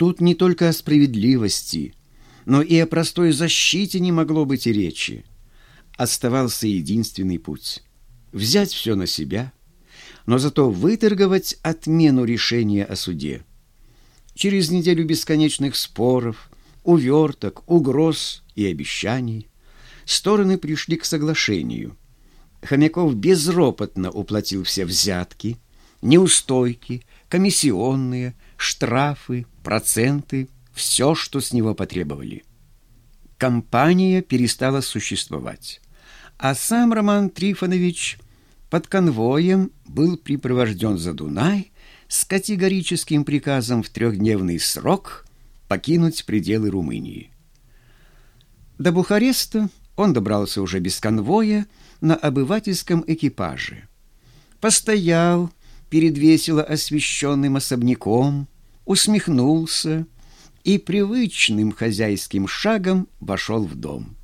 Тут не только о справедливости, но и о простой защите не могло быть и речи. Оставался единственный путь — взять все на себя, но зато выторговать отмену решения о суде. Через неделю бесконечных споров, уверток, угроз и обещаний стороны пришли к соглашению. Хомяков безропотно уплатил все взятки, неустойки, комиссионные, штрафы, проценты, все, что с него потребовали. Компания перестала существовать, а сам Роман Трифонович под конвоем был припровожден за Дунай с категорическим приказом в трехдневный срок покинуть пределы Румынии. До Бухареста он добрался уже без конвоя на обывательском экипаже. Постоял перед весело освещенным особняком, усмехнулся и привычным хозяйским шагом вошел в дом.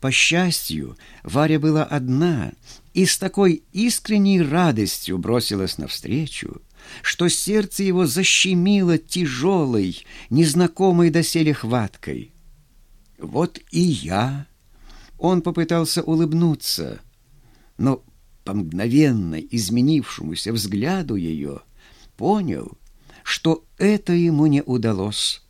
По счастью, Варя была одна и с такой искренней радостью бросилась навстречу, что сердце его защемило тяжелой, незнакомой доселе хваткой. «Вот и я!» Он попытался улыбнуться, но по мгновенно изменившемуся взгляду ее понял, что это ему не удалось.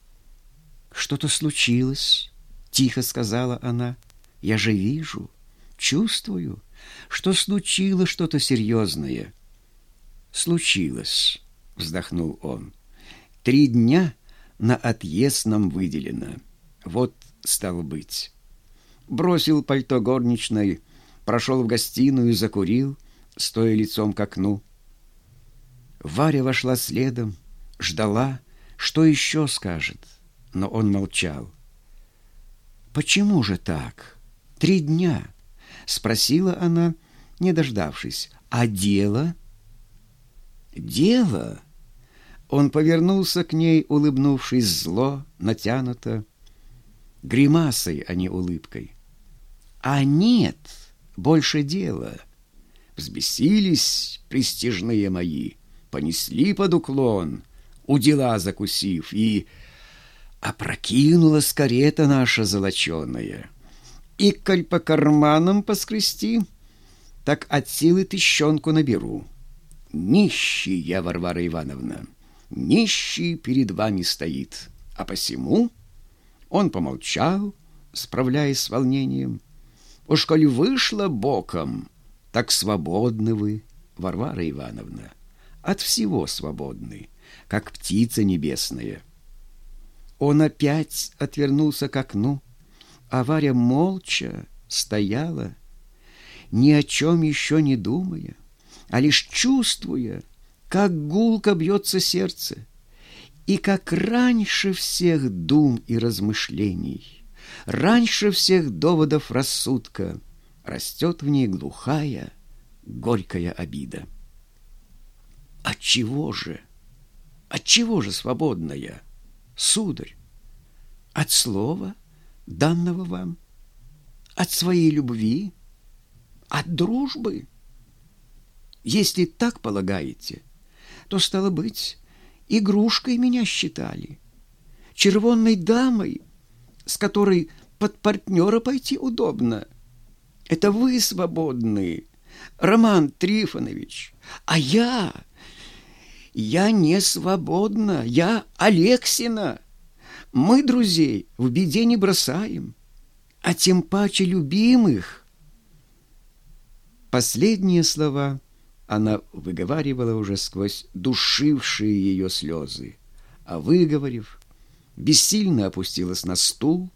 «Что-то случилось», — тихо сказала она. «Я же вижу, чувствую, что случилось что-то серьезное». «Случилось», — вздохнул он. «Три дня на отъезд нам выделено. Вот стало быть» бросил пальто горничной, прошел в гостиную и закурил, стоя лицом к окну. Варя вошла следом, ждала, что еще скажет, но он молчал. «Почему же так? Три дня?» — спросила она, не дождавшись. «А дело?» «Дело?» Он повернулся к ней, улыбнувшись зло, натянуто, гримасой, а не улыбкой. А нет, больше дела. Взбесились престижные мои, понесли под уклон, у дела закусив, и опрокинулась карета наша золоченая. И коль по карманам поскрести, так от силы тыщенку наберу. Нищий я, Варвара Ивановна, нищий перед вами стоит, а посему... Он помолчал, справляясь с волнением, — Уж коль вышло боком, так свободны вы, Варвара Ивановна, от всего свободны, как птица небесная. Он опять отвернулся к окну, а Варя молча стояла, ни о чем еще не думая, а лишь чувствуя, как гулко бьется сердце, и как раньше всех дум и размышлений — раньше всех доводов рассудка, растет в ней глухая, горькая обида. От чего же? От чего же свободная, сударь? От слова, данного вам? От своей любви? От дружбы? Если так полагаете, то, стало быть, игрушкой меня считали, червонной дамой — с которой под партнера пойти удобно. Это вы свободны, Роман Трифонович, а я... Я не свободна, я Алексина. Мы друзей в беде не бросаем, а тем паче любимых. Последние слова она выговаривала уже сквозь душившие ее слезы, а выговорив, бессильно опустилась на стул,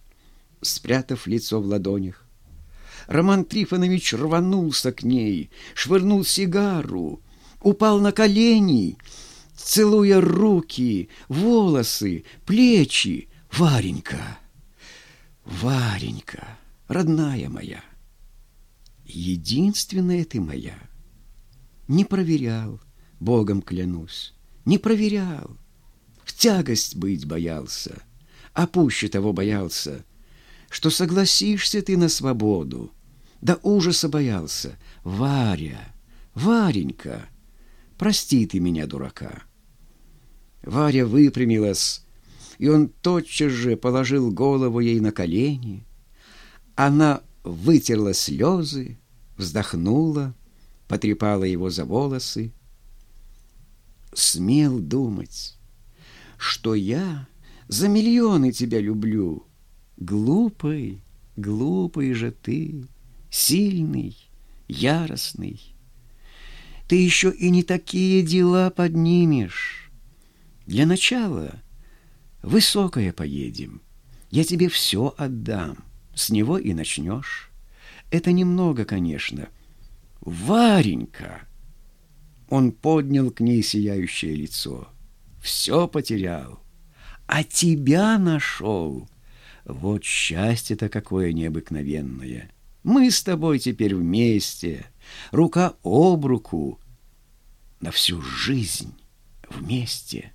спрятав лицо в ладонях. Роман Трифонович рванулся к ней, швырнул сигару, упал на колени, целуя руки, волосы, плечи. Варенька, Варенька, родная моя, единственная ты моя. Не проверял, Богом клянусь, не проверял в тягость быть боялся, а пуще того боялся, что согласишься ты на свободу. До ужаса боялся. Варя, Варенька, прости ты меня, дурака. Варя выпрямилась, и он тотчас же положил голову ей на колени. Она вытерла слезы, вздохнула, потрепала его за волосы. Смел думать, что я за миллионы тебя люблю. Глупый, глупый же ты, сильный, яростный. Ты еще и не такие дела поднимешь. Для начала высокое поедем. Я тебе все отдам. С него и начнешь. Это немного, конечно. Варенька! Он поднял к ней сияющее лицо. Все потерял. А тебя нашел. Вот счастье-то какое необыкновенное. Мы с тобой теперь вместе, рука об руку, на всю жизнь вместе.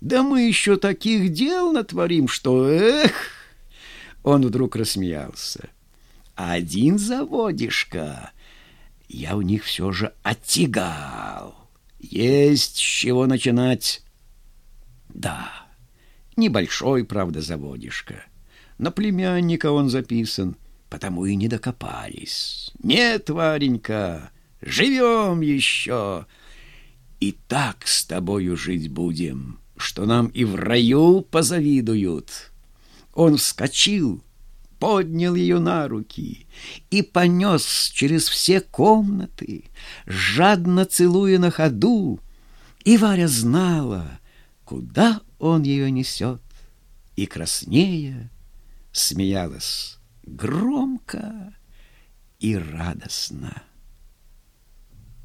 Да мы еще таких дел натворим, что эх! Он вдруг рассмеялся. Один заводишка. Я у них все же оттягал. Есть с чего начинать. Да, небольшой, правда, заводишка. На племянника он записан, потому и не докопались. Нет, Варенька, живем еще. И так с тобою жить будем, что нам и в раю позавидуют. Он вскочил, поднял ее на руки и понес через все комнаты, жадно целуя на ходу. И Варя знала, куда он ее несет, и краснея смеялась громко и радостно.